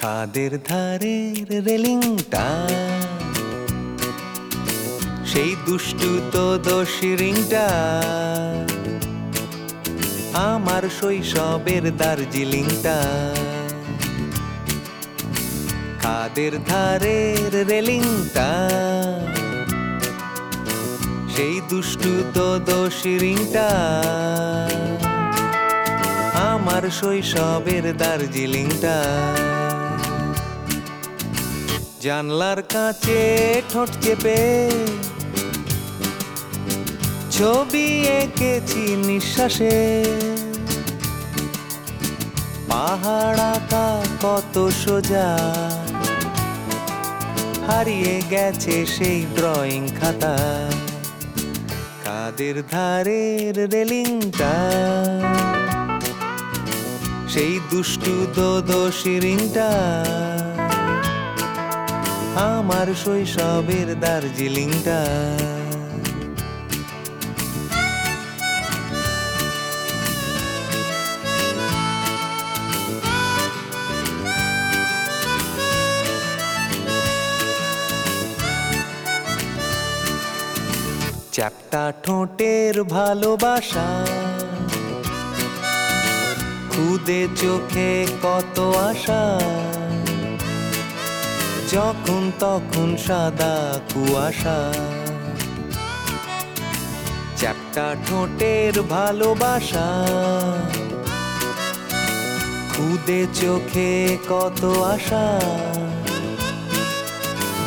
খাদের ধারের রেলিংটা? সেই দুষ্টু তো দোষিরিংটা আমার শৈশবের দার্জিলিংটা। খাদের ধারের রেলিংটা? সেই দুষ্টু তো দোষিরিংটা আমার শৈশবের দার্জিলিংটা। জানলার কাছে ঠোঁট চেপে ছবি এঁকেছি নিঃশ্বাসে। পাহাড় আঁকা কত সোজা, হারিয়ে গেছে সেই ড্রয়িং খাতা। কাদের ধারের রেলিংটা, সেই দুষ্টু দোদশিরিংটা আমার শৈশবের দার্জিলিংটা। চ্যাপটা ঠোঁটের ভালোবাসা। খুদে চোখে কত আশা। যখন তখন সাদা কুয়াশা। চ্যাপটা ঠোঁটের ভালোবাসা। খুদে চোখে কত আশা।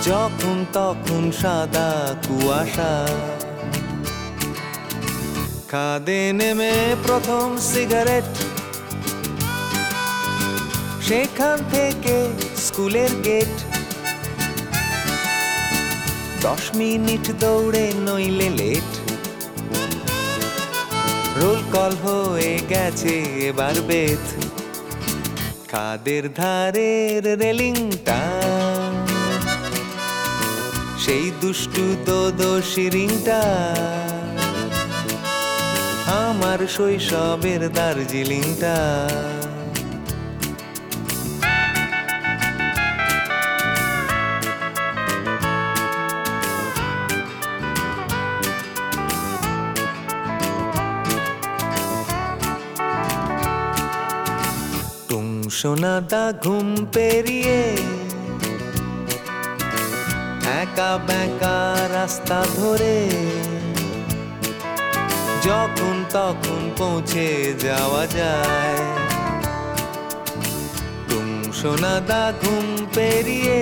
যখন তখন সাদা কুয়াশা। খাদে নেমে প্রথম সিগারেট। সেখান থেকে স্কুলের গেট। দশ মিনিট দৌড়ে নইলে লেট। রোল কল হয়ে গেছে এবার বেথ। খাদের ধারের রেলিংটা? সেই দুষ্টু দোদশিরিংটা আমার শৈশবের দার্জিলিংটা। সোনাদা ঘুম পেরিয়ে একা বেকা রাস্তা ধরে যখন তখন পৌঁছে যাওয়া যায়। টুং সোনাদা ঘুম পেরিয়ে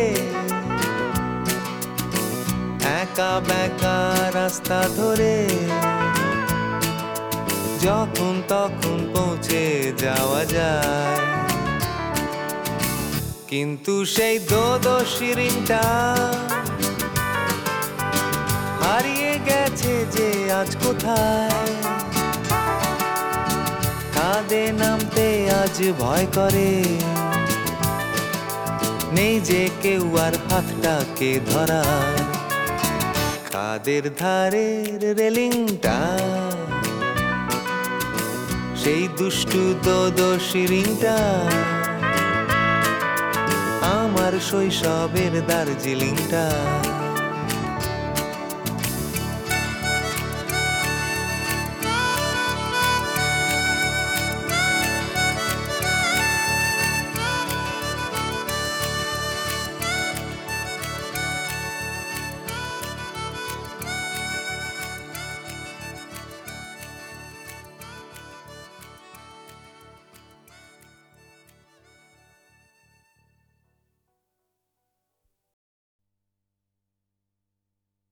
একা বেকা রাস্তা ধরে যখন তখন পৌঁছে যাওয়া যায়। কিন্তু সেই দোদো হারিয়ে গেছে যে আজ কোথায়? কাঁদে নামতে আজ ভয় করে। নেই যে কেউ আর হাতটাকে ধরা কাদের ধারের রেলিংটা? সেই দুষ্টু আমার শৈশবের দার্জিলিংটা।